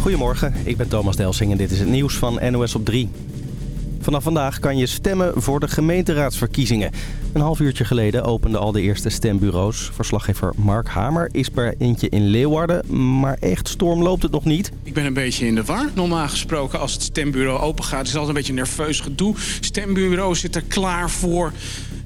Goedemorgen, ik ben Thomas Delsing en dit is het nieuws van NOS op 3. Vanaf vandaag kan je stemmen voor de gemeenteraadsverkiezingen. Een half uurtje geleden openden al de eerste stembureaus. Verslaggever Mark Hamer is bij eentje in Leeuwarden, maar echt storm loopt het nog niet. Ik ben een beetje in de war. Normaal gesproken als het stembureau open gaat is het altijd een beetje nerveus gedoe. Stembureau zit er klaar voor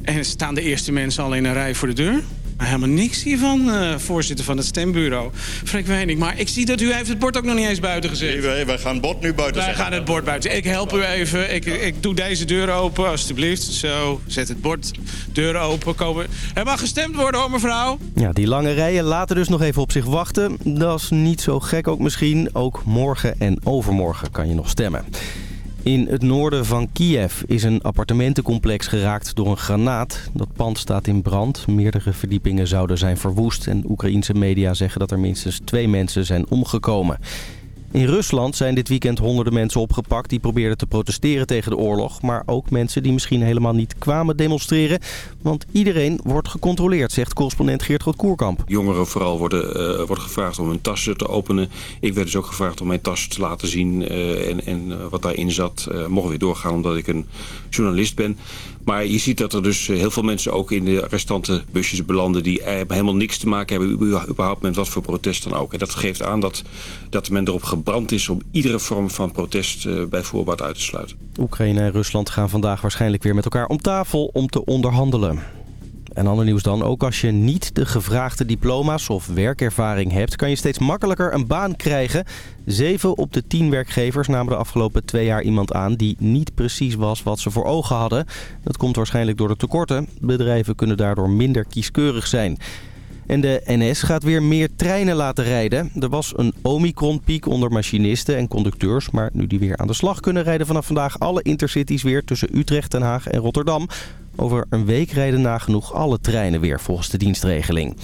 en staan de eerste mensen al in een rij voor de deur. Helemaal niks hiervan, uh, voorzitter van het stembureau. Freek Weining, maar ik zie dat u heeft het bord ook nog niet eens buiten gezet. Nee, wij gaan het bord nu buiten Wij zetten. gaan het bord buiten. Ik help u even. Ik, ik doe deze deur open, alstublieft. Zo, zet het bord, deur open. Komen. Er mag gestemd worden hoor, mevrouw. Ja, die lange rijen laten dus nog even op zich wachten. Dat is niet zo gek ook misschien. Ook morgen en overmorgen kan je nog stemmen. In het noorden van Kiev is een appartementencomplex geraakt door een granaat. Dat pand staat in brand. Meerdere verdiepingen zouden zijn verwoest. En Oekraïense media zeggen dat er minstens twee mensen zijn omgekomen. In Rusland zijn dit weekend honderden mensen opgepakt die probeerden te protesteren tegen de oorlog. Maar ook mensen die misschien helemaal niet kwamen demonstreren. Want iedereen wordt gecontroleerd, zegt correspondent Geert Groot-Koerkamp. Jongeren vooral worden, uh, worden gevraagd om hun tassen te openen. Ik werd dus ook gevraagd om mijn tas te laten zien uh, en, en uh, wat daarin zat. mocht weer doorgaan omdat ik een journalist ben. Maar je ziet dat er dus heel veel mensen ook in de restante busjes belanden... die helemaal niks te maken hebben überhaupt met wat voor protest dan ook. En dat geeft aan dat, dat men erop gebrand is om iedere vorm van protest uh, bij voorbaat uit te sluiten. Oekraïne en Rusland gaan vandaag waarschijnlijk weer met elkaar om tafel om te onderhandelen. En ander nieuws dan, ook als je niet de gevraagde diploma's of werkervaring hebt... kan je steeds makkelijker een baan krijgen. Zeven op de tien werkgevers namen de afgelopen twee jaar iemand aan... die niet precies was wat ze voor ogen hadden. Dat komt waarschijnlijk door de tekorten. Bedrijven kunnen daardoor minder kieskeurig zijn. En de NS gaat weer meer treinen laten rijden. Er was een Omicron-piek onder machinisten en conducteurs... maar nu die weer aan de slag kunnen rijden vanaf vandaag... alle intercities weer tussen Utrecht, Den Haag en Rotterdam... Over een week rijden nagenoeg alle treinen weer volgens de dienstregeling.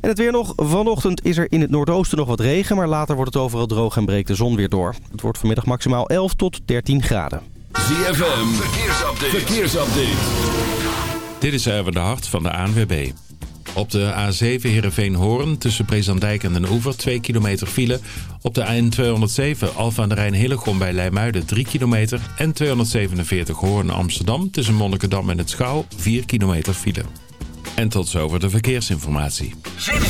En het weer nog. Vanochtend is er in het noordoosten nog wat regen... maar later wordt het overal droog en breekt de zon weer door. Het wordt vanmiddag maximaal 11 tot 13 graden. ZFM, verkeersupdate. verkeersupdate. Dit is Erwin de Hart van de ANWB. Op de A7 Heerenveen-Hoorn tussen Brezandijk en Den Oever 2 kilometer file. Op de N207 Alfa aan de Rijn Hillegom bij Leimuiden 3 kilometer. En 247 Hoorn Amsterdam tussen Monnikendam en het Schouw 4 kilometer file. En tot zover de verkeersinformatie.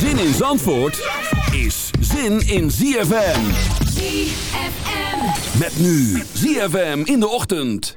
Zin in Zandvoort is zin in ZFM. ZFM. Met nu ZFM in de ochtend.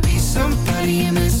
body and this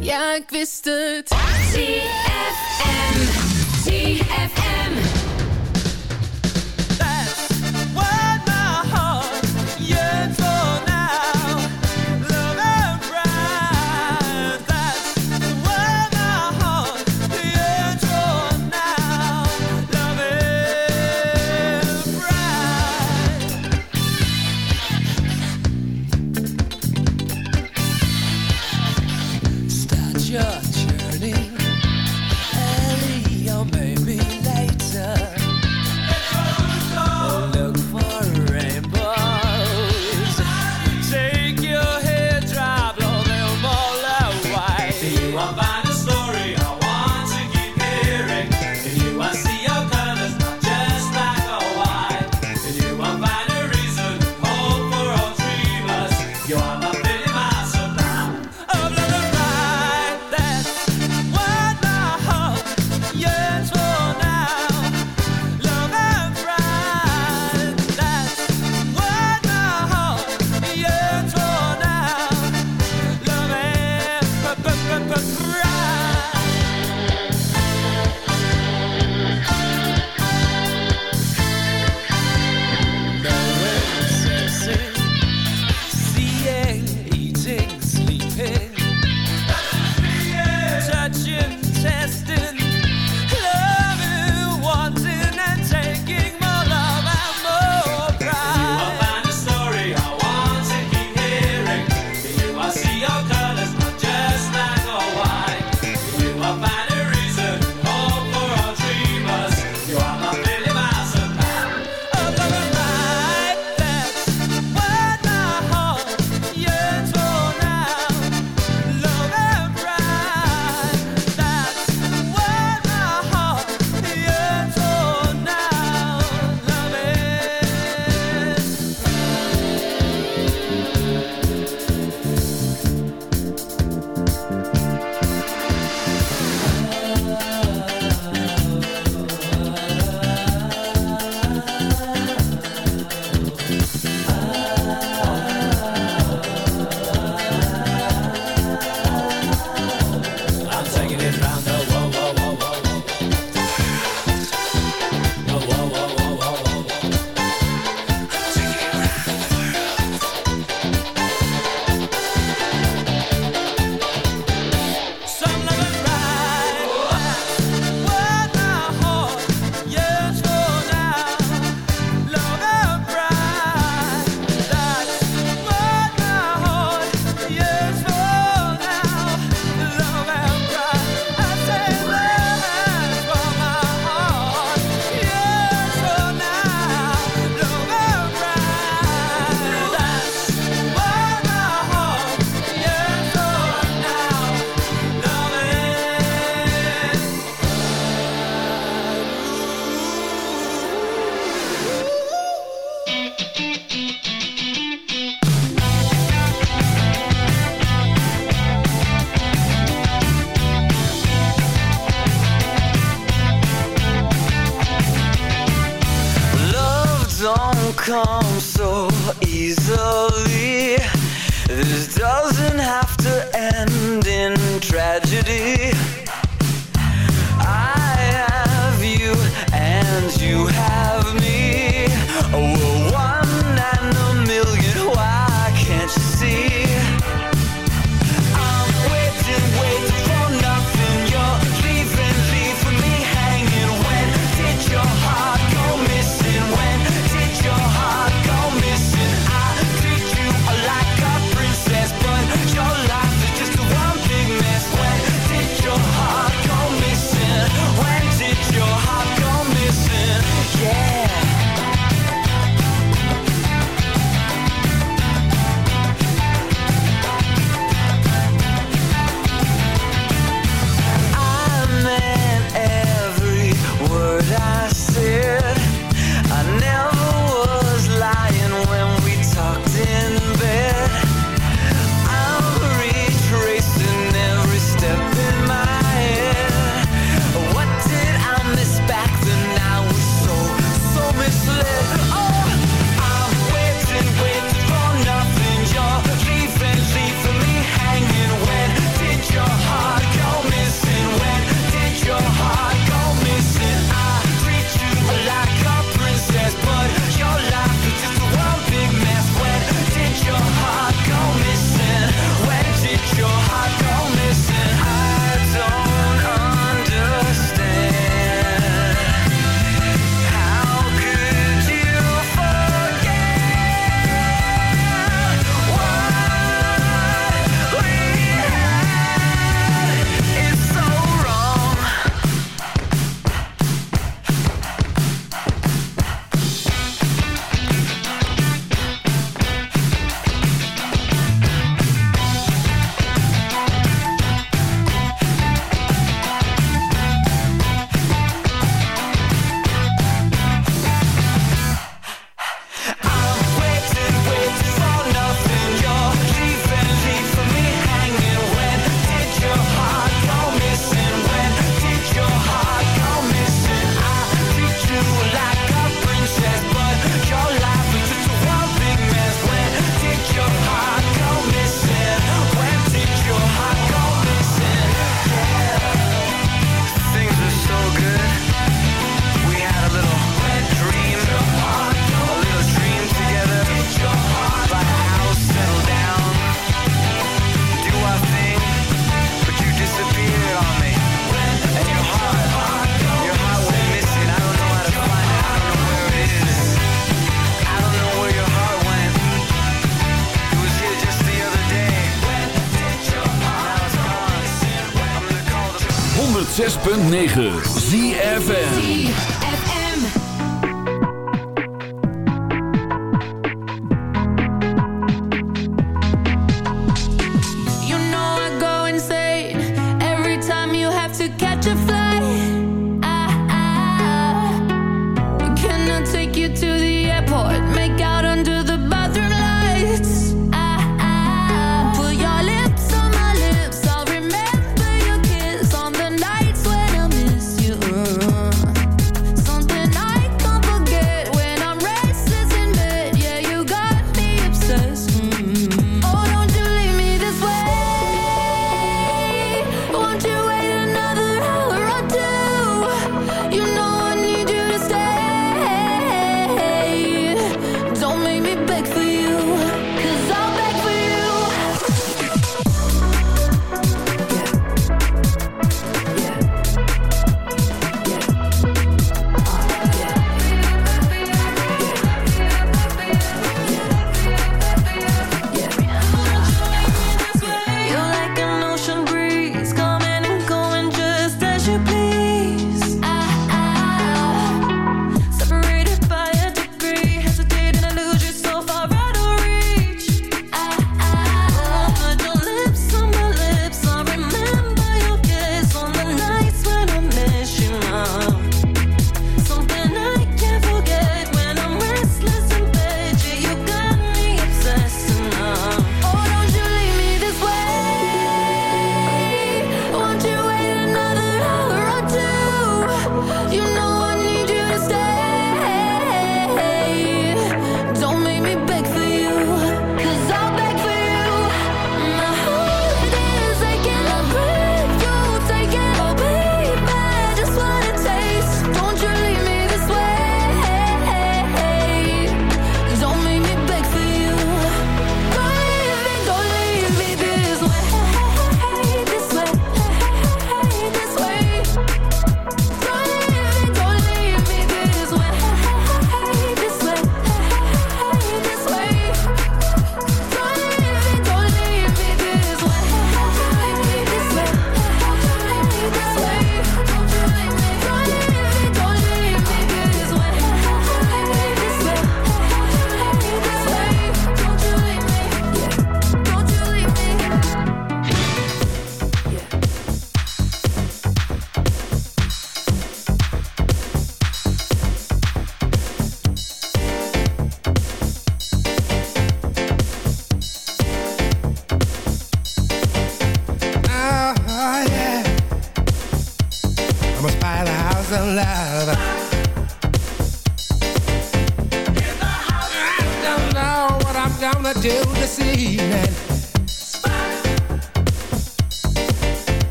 Ja, ik wist het. CFM. CFM.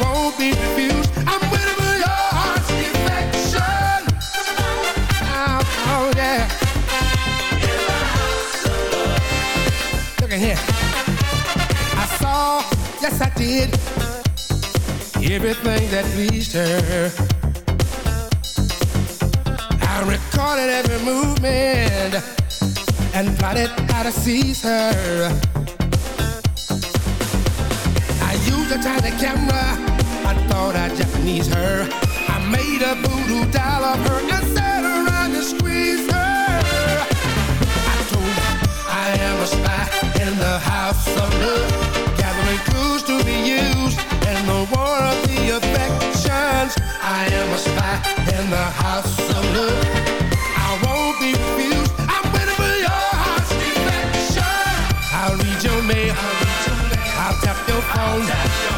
I. Oh, oh here. I saw, yes I did, everything that pleased her. I recorded every movement and plotted how to seize her. I used a tiny camera. I Japanese her. I made a voodoo doll of her and sat around and squeezed her. I told her I am a spy in the house of love, gathering clues to be used in the war of the affections. I am a spy in the house of love. I won't be refused. I'm waiting for your heart's affection. I'll read your mail. I'll tap your phone.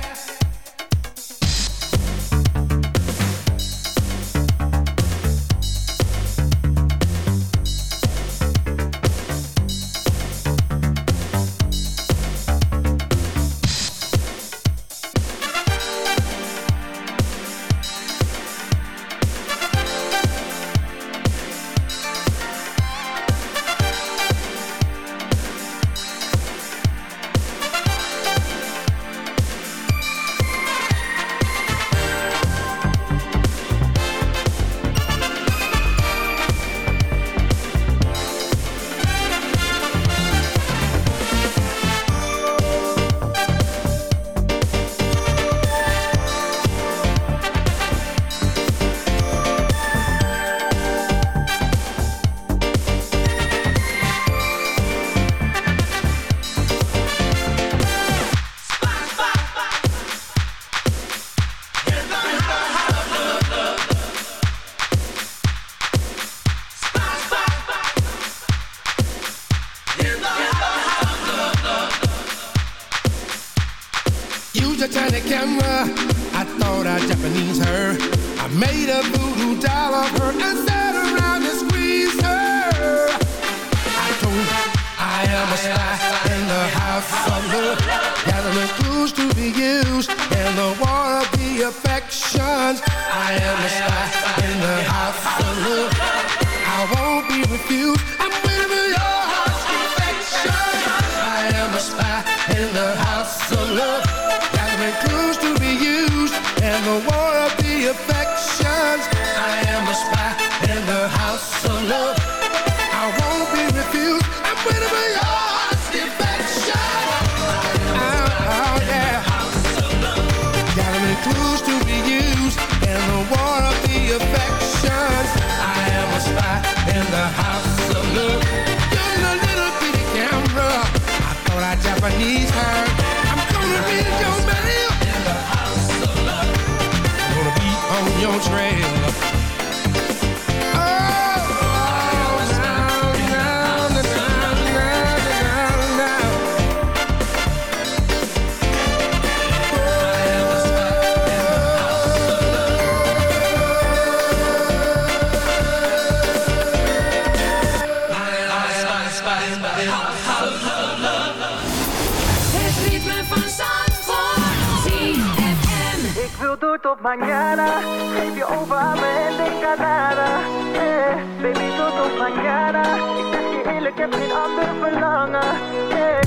Het ritme van Zandvoort. ZFM. Ik wil door tot mañana. Geef je over aan me en denk aan nada. Eh, baby, door tot mañana. Ik zeg je eerlijk, heb geen ander verlangen. Eh.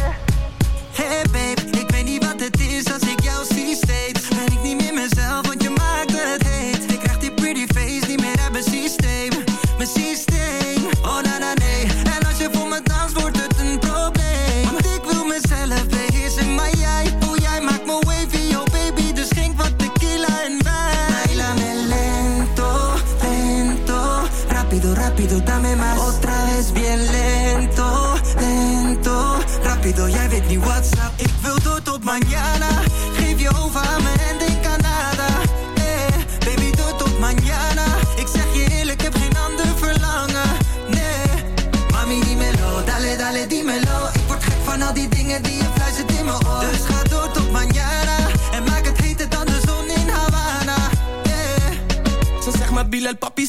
Hey babe, ik weet niet wat het is als ik jou Dile al papi,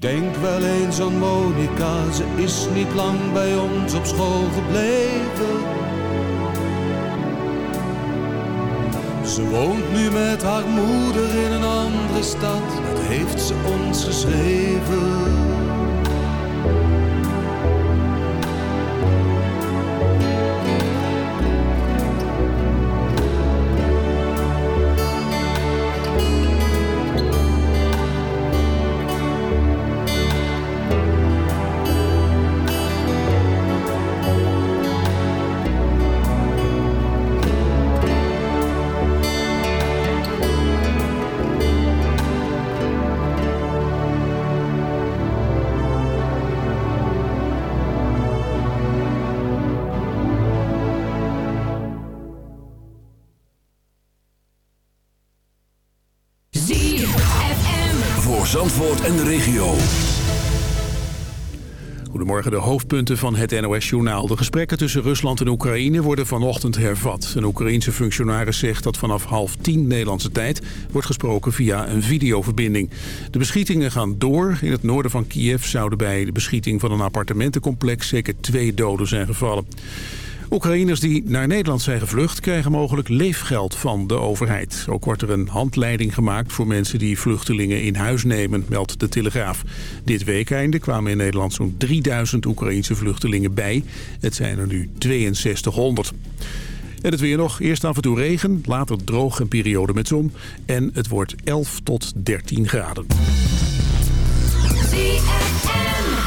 Denk wel eens aan Monica, ze is niet lang bij ons op school gebleven. Ze woont nu met haar moeder in een andere stad, dat heeft ze ons geschreven. Hoofdpunten van het NOS-journaal. De gesprekken tussen Rusland en Oekraïne worden vanochtend hervat. Een Oekraïense functionaris zegt dat vanaf half tien Nederlandse tijd... wordt gesproken via een videoverbinding. De beschietingen gaan door. In het noorden van Kiev zouden bij de beschieting van een appartementencomplex... zeker twee doden zijn gevallen. Oekraïners die naar Nederland zijn gevlucht krijgen mogelijk leefgeld van de overheid. Ook wordt er een handleiding gemaakt voor mensen die vluchtelingen in huis nemen, meldt de Telegraaf. Dit weekende kwamen in Nederland zo'n 3000 Oekraïnse vluchtelingen bij. Het zijn er nu 6200. En het weer nog. Eerst af en toe regen, later droog en periode met zon. En het wordt 11 tot 13 graden.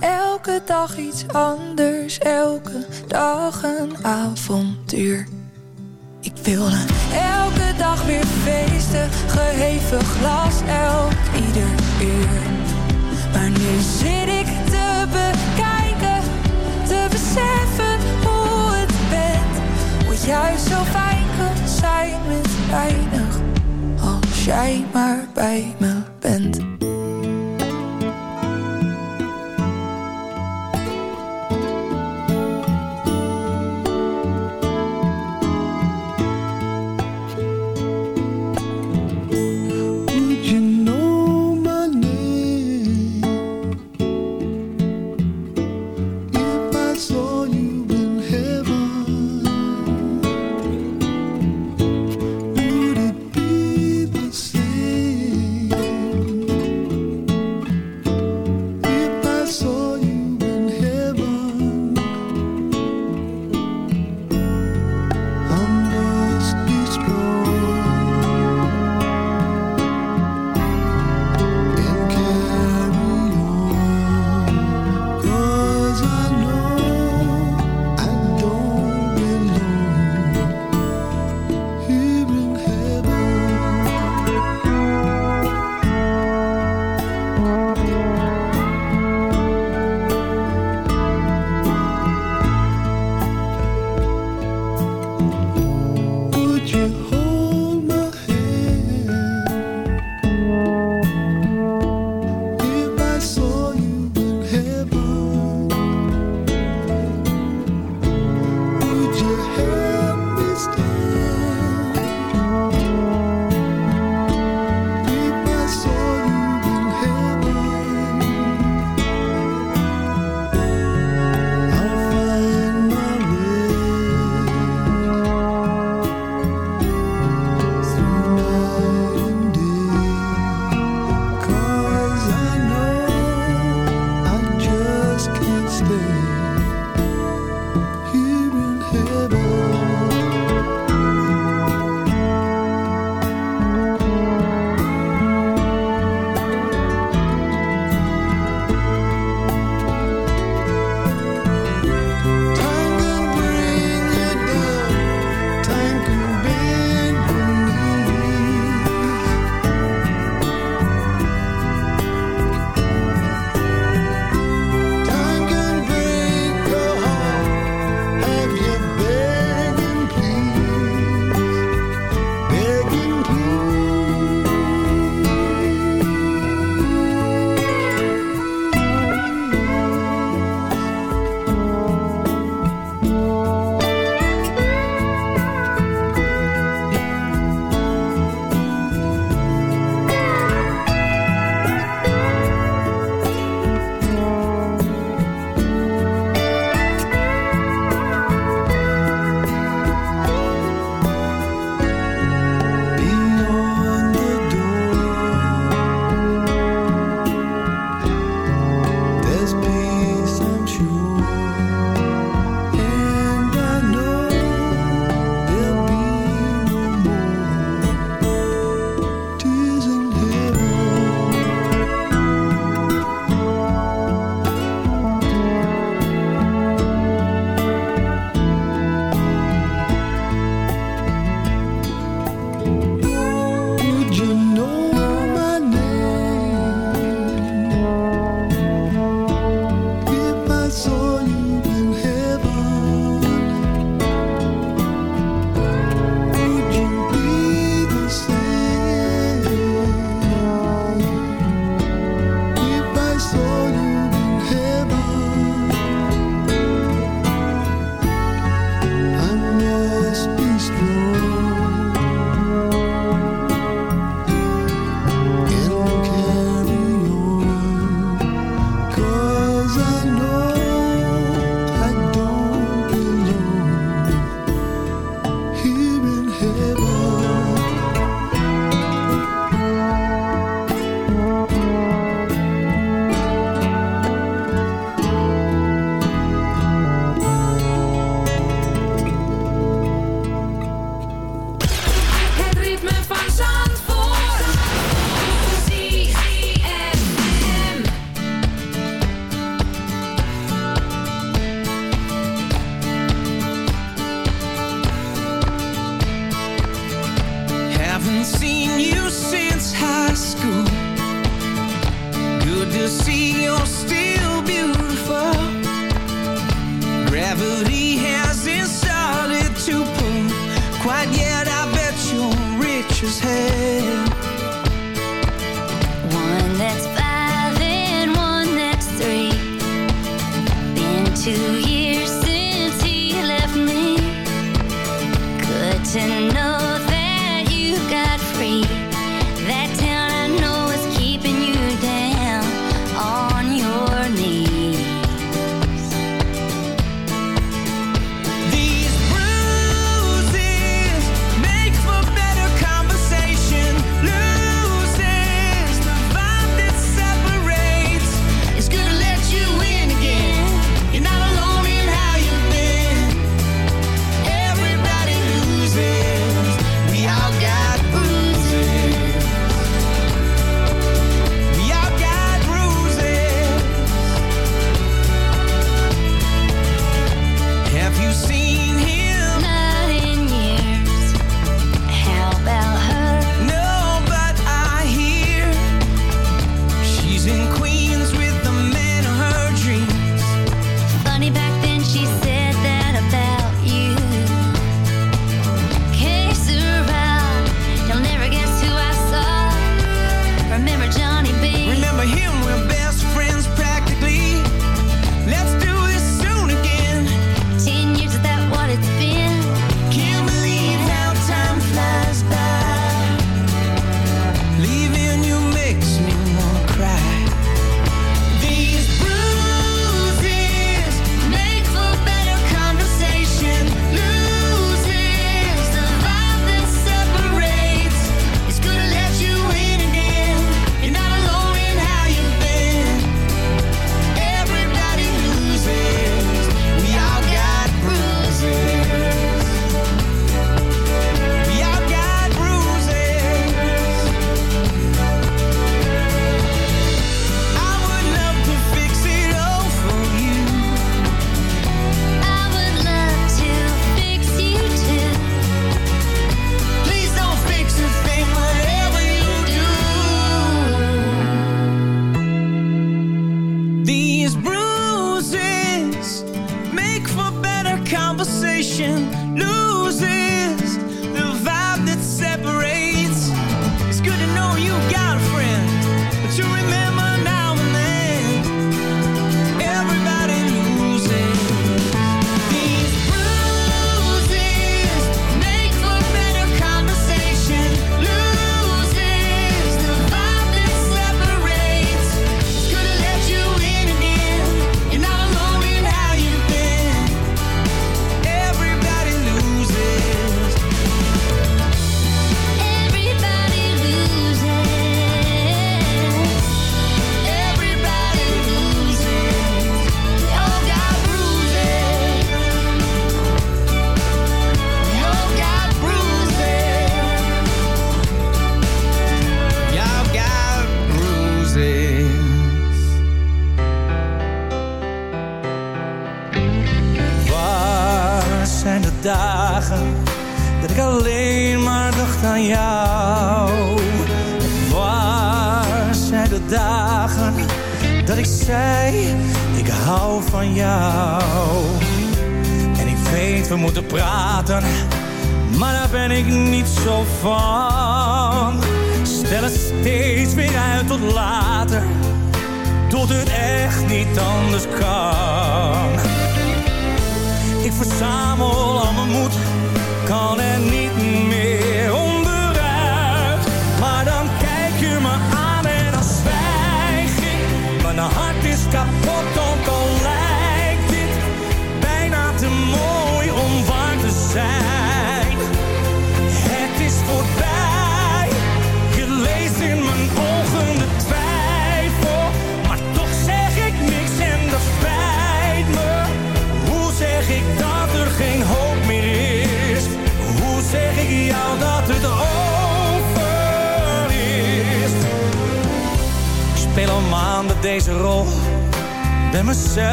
Elke dag iets anders, elke dag een avontuur. Ik wilde elke dag weer feesten, geheven glas elk ieder uur. Maar nu zit ik te bekijken, te beseffen hoe het bent. Hoe juist zo fijn kan zijn met weinig, als jij maar bij me bent.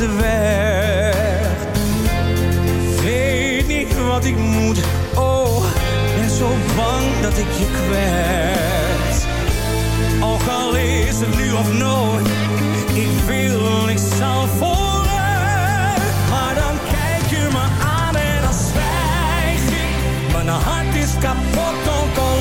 ik Weet niet wat ik moet, oh, ben zo bang dat ik je kwets. Ook al is het nu of nooit, ik wil, ik zal. Maar dan kijk je me aan en dan zwijg. Mijn hart is kapot, oh,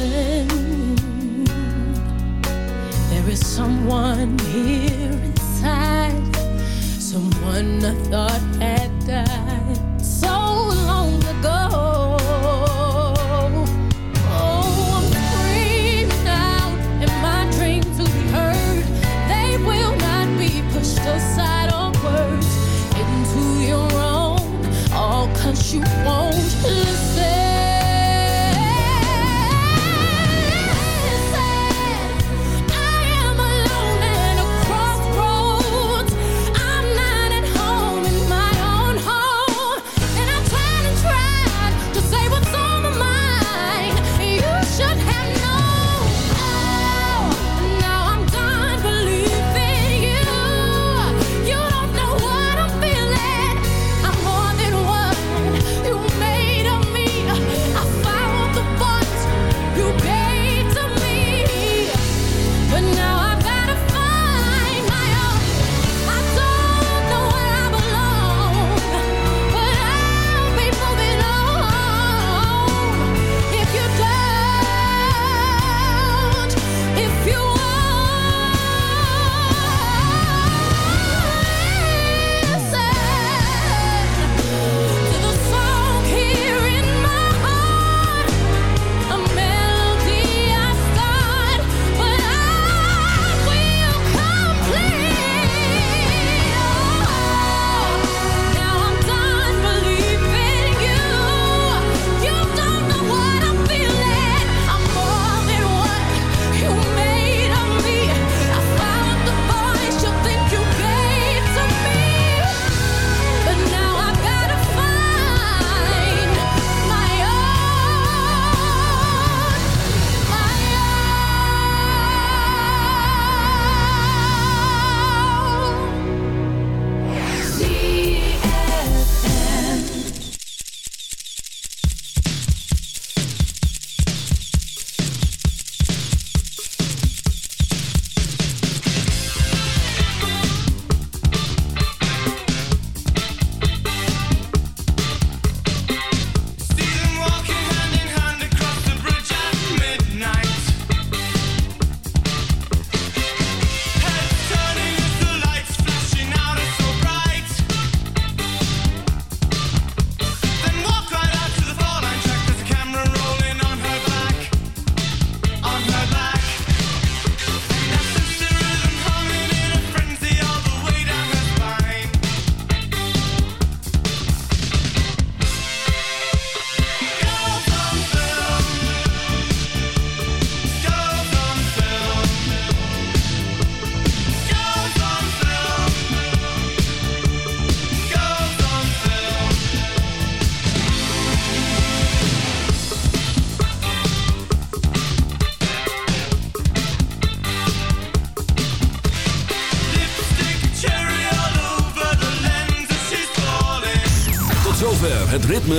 listen. There is someone here inside, someone I thought